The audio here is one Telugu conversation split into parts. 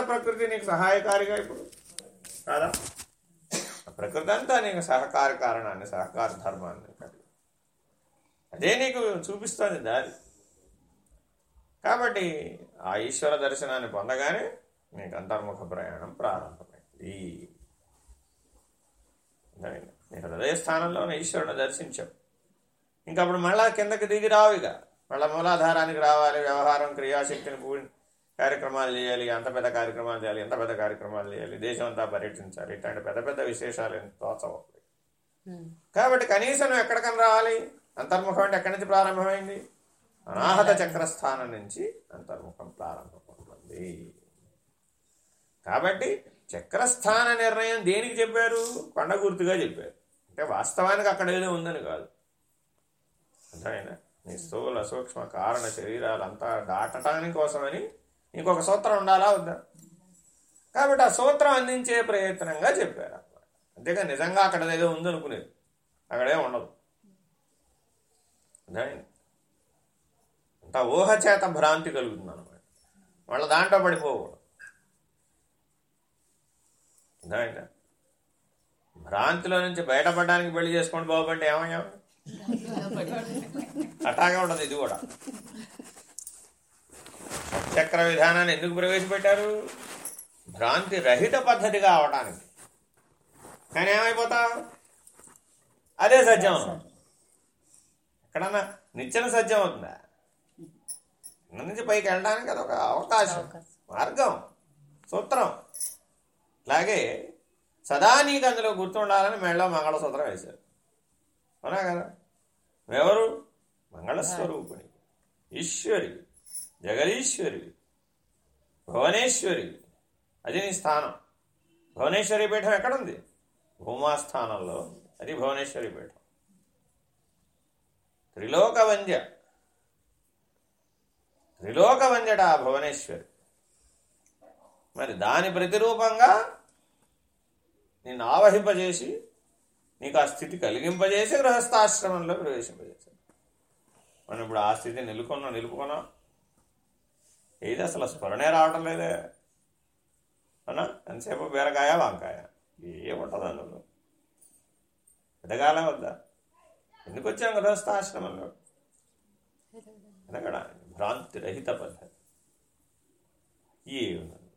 ప్రకృతి నీకు సహాయకారిగా ఇప్పుడు? కాదా? ప్రకృతి అంతా నీకు సహకార కారణాన్ని సహకార ధర్మాన్ని కలిగి. అదే నీకు చూపిస్తుంది దారి. కాబట్టి ఆ ఈశ్వర దర్శనాన్ని పొందగానే నీకు అంతర్ముఖ ప్రయాణం ప్రారంభమైంది. నీ హృదయ స్థానంలోనే ఈశ్వరుని దర్శించావు. ఇంకప్పుడు మళ్ళా కిందకి దిగి రావు ఇక. మళ్ళా మూలాధారానికి రావాలి వ్యవహారం క్రియాశక్తిని పూడి కార్యక్రమాలు చేయాలి అంత పెద్ద కార్యక్రమాలు చేయాలి ఎంత పెద్ద కార్యక్రమాలు చేయాలి దేశం అంతా పర్యటించాలి ఇట్లాంటి పెద్ద పెద్ద విశేషాలు తోచవాలి కాబట్టి కనీసం నువ్వు ఎక్కడికని రావాలి అంతర్ముఖం అంటే ఎక్కడి నుంచి ప్రారంభమైంది? అనాహత చక్రస్థానం నుంచి అంతర్ముఖం ప్రారంభమవుతుంది. కాబట్టి చక్రస్థాన నిర్ణయం దేనికి చెప్పారు? కొండ గుర్తుగా చెప్పారు. అంటే వాస్తవానికి అక్కడ ఏదో ఉందని కాదు. అర్థమైనా నీ స్థూల సూక్ష్మ కారణ శరీరాలంతా దాటటానికి కోసమని ఇంకొక సూత్రం ఉండాలా? వద్దా? కాబట్టి ఆ సూత్రం అందించే ప్రయత్నంగా చెప్పారు అన్నమాట అంతేగా నిజంగా అక్కడ ఏదో ఉందనుకునేది అక్కడే ఉండదు. అంత ఊహ చేత భ్రాంతి కలుగుతుంది అనమాట. వాళ్ళ దాంట్లో పడిపోకూడదు. అర్థమైందా? భ్రాంతిలో నుంచి బయటపడడానికి పెళ్ళి చేసుకోండి బాబు ఏమయ్యా? అటాగే ఉండదు ఇది కూడా. చక్ర విధానాన్ని ఎందుకు ప్రవేశపెట్టారు? భ్రాంతి రహిత పద్ధతిగా అవడానికి కానీ ఏమైపోతా? అదే సత్యం. ఎక్కడన్నా నిచ్చెన సత్యం అవుతుందా? కింద నుంచి పైకి వెళ్ళడానికి అదొక అవకాశం మార్గం సూత్రం. అలాగే సదా నీకు అందులో గుర్తుండాలని మెళ్ళ మంగళసూత్రం వేశారు. అవునా కదా? ఎవరు మంగళస్వరూపుని ఈశ్వరి. జగదీశ్వరి భువనేశ్వరి అది నీ స్థానం. భువనేశ్వరి పీఠం ఎక్కడుంది? భూమాస్థానంలో అది భువనేశ్వరి పీఠం. త్రిలోకవంద్య. త్రిలోకవంద్యట ఆ భువనేశ్వరి. మరి దాని ప్రతిరూపంగా నిన్ను ఆవహింపజేసి నీకు ఆ స్థితి కలిగింపజేసి గృహస్థాశ్రమంలో ప్రవేశింపజేశాడు. మనం ఇప్పుడు ఆ స్థితి నిలుకున్నాం నిలుపుకున్నాం. ఏది అసలు స్మరణే రావటం లేదే. అన్నా? ఎంతసేపు బీరకాయ వంకాయ? ఏముంటుంది అందులో? ఎదగాల వద్దా? ఎందుకు వచ్చాం గృహస్థాశ్రమంలో భ్రాంతి రహిత పద్ధతి. ఏ ఉన్నది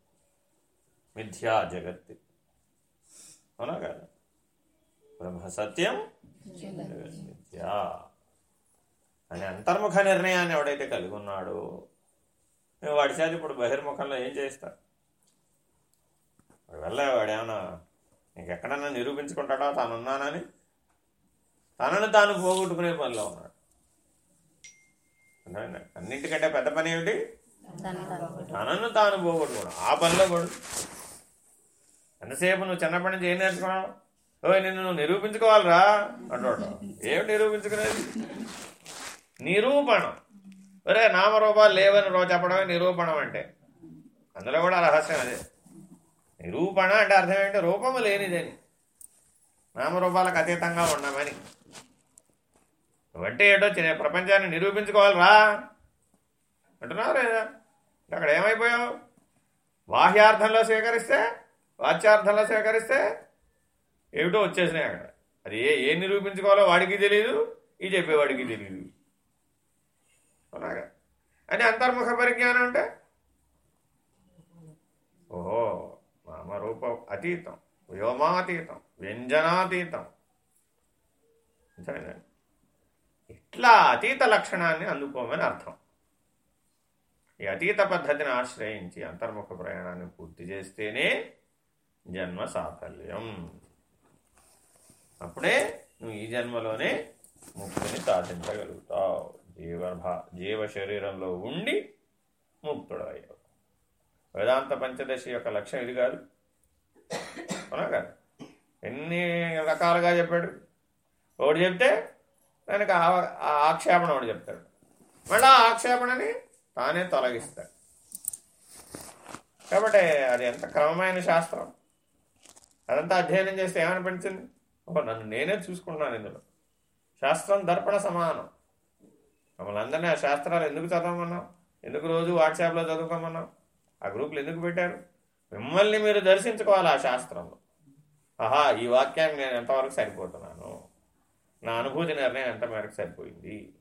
మిథ్యా జగత్తి. అవునా కదా? బ్రహ్మ సత్యం జగత్. మిథ్యా. అనే అంతర్ముఖ నిర్ణయాన్ని ఎవడైతే కలిగి ఉన్నాడో మేము వాడి చేతి ఇప్పుడు బహిర్ముఖంలో ఏం చేయిస్తారు? వాడు వెళ్ళే వాడు ఏమన్నా నీకు నిరూపించుకుంటాడో? తానున్నానని? తనను తాను పోగొట్టుకునే పనిలో ఉన్నాడు. అన్నింటికంటే పెద్ద పని ఏమిటి? తనను తాను పోగొట్టుకున్నాడు. ఆ పనిలో కూడా ఎంతసేపు నువ్వు చిన్నప్పటి నుంచి ఏం నేర్చుకున్నావు? ఓ నిన్ను నువ్వు నిరూపించుకోవాలిరా అంటాడు. ఏమిటి నిరూపించుకునేది? నిరూపణం. ఒరే నామరూపాలు లేవని రోజు చెప్పడమే నిరూపణం అంటే. అందులో కూడా రహస్యం అదే. నిరూపణ అంటే అర్థం ఏంటి? రూపము లేనిదని. నామరూపాలకు అతీతంగా ఉండమని. వంటి ఏటో చిన్న ప్రపంచాన్ని నిరూపించుకోవాలిరా. అంటున్నావు లేదా? అక్కడ ఏమైపోయావు? బాహ్యార్థంలో స్వీకరిస్తే వాచ్యార్థంలో స్వీకరిస్తే ఏమిటో వచ్చేసినాయి అక్కడ. అది ఏ ఏ నిరూపించుకోవాలో వాడికి తెలియదు ఈ చెప్పేవాడికి తెలియదు అలాగా. అని అంతర్ముఖ పరిజ్ఞానం అంటే? ఓహో నామరూప అతీతం వ్యోమాతీతం వ్యంజనాతీతం. అంతేనండి ఇట్లా అతీత లక్షణాన్ని అందుకోమని అర్థం. ఈ అతీత పద్ధతిని ఆశ్రయించి అంతర్ముఖ ప్రయాణాన్ని పూర్తి చేస్తేనే జన్మ సాఫల్యం. అప్పుడే నువ్వు ఈ జన్మలోనే ముక్తిని సాధించగలుగుతావు. జీవభా జీవ శరీరంలో ఉండి ముక్తుడు అయ్యావు వేదాంత పంచదశి యొక్క లక్ష్యం ఇది కాదు. అవునా కాదు? ఎన్ని రకాలుగా చెప్పాడు? ఒకటి చెప్తే దానికి ఆ- ఆ ఆక్షేపణ ఒకటి చెప్తాడు. మళ్ళీ ఆ ఆక్షేపణని తానే తొలగిస్తాడు. కాబట్టి అది ఎంత క్రమమైన శాస్త్రం. అదంతా అధ్యయనం చేస్తే ఏమనిపించింది? ఓ నన్ను నేనే చూసుకుంటున్నాను ఇందులో. శాస్త్రం దర్పణ సమానం. మమ్మల్ని అందరినీ ఆ శాస్త్రాలు ఎందుకు చదవమన్నాం ఎందుకు రోజు వాట్సాప్లో చదువుకోమన్నాం ఆ గ్రూపులు ఎందుకు పెట్టారు? మిమ్మల్ని మీరు దర్శించుకోవాలి ఆ శాస్త్రంలో. ఆహా ఈ వాక్యాన్ని నేను ఎంతవరకు సరిపోతున్నాను? నా అనుభూతి నిర్ణయం ఎంత మేరకు సరిపోయింది?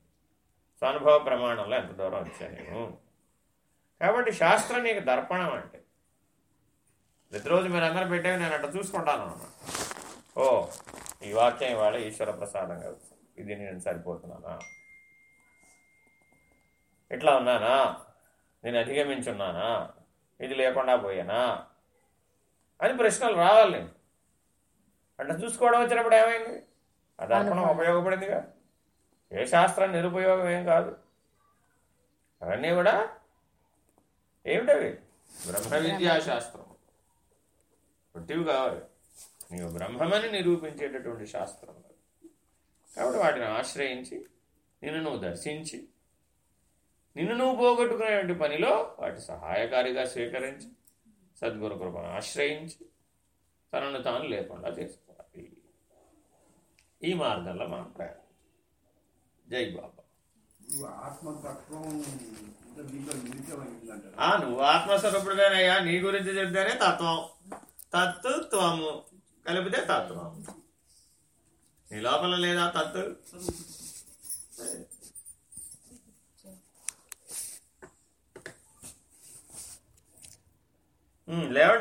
స్వానుభవ ప్రమాణంలో ఎంత దూరం వచ్చాను నేను? కాబట్టి శాస్త్రం నీకు దర్పణం అంటే. ప్రతిరోజు మీరు అందరూ పెట్టేవి నేను అట్లా చూసుకుంటాను అన్నమాట. ఓ ఈ వాక్యం ఇవాళ ఈశ్వర ప్రసాదంగా ఇది నేను సరిపోతున్నానా? ఇట్లా ఉన్నానా? నేను అధిగమించున్నానా? ఇది లేకుండా పోయానా? అని ప్రశ్నలు రావాలి నేను. అంటే చూసుకోవడం వచ్చినప్పుడు ఏమైంది? ఆ దర్పణం ఉపయోగపడిందిగా? ఏ శాస్త్రం నిరుపయోగం ఏం కాదు. అవన్నీ కూడా ఏమిటవి? బ్రహ్మ విద్యా శాస్త్రం. పుట్టివి కావాలి. నీవు బ్రహ్మమని నిరూపించేటటువంటి శాస్త్రం. అది. కాబట్టి వాటిని ఆశ్రయించి నిన్ను నువ్వు దర్శించి నిన్ను నువ్వు పోగొట్టుకునేటువంటి పనిలో వాటి సహాయకారిగా స్వీకరించి సద్గురు కృపను ఆశ్రయించి తనను తాను లేకుండా చేసుకోవాలి. ఈ మార్గంలో మనం ప్రయాణం. జై బాబా. నువ్వు ఆత్మస్వరూపుడుగానయ్యా నీ గురించి చెప్తేనే తత్వం. తత్తు త్వము కలిపితే తత్వం. నీ లోపల లేదా తత్తు? 嗯，来二。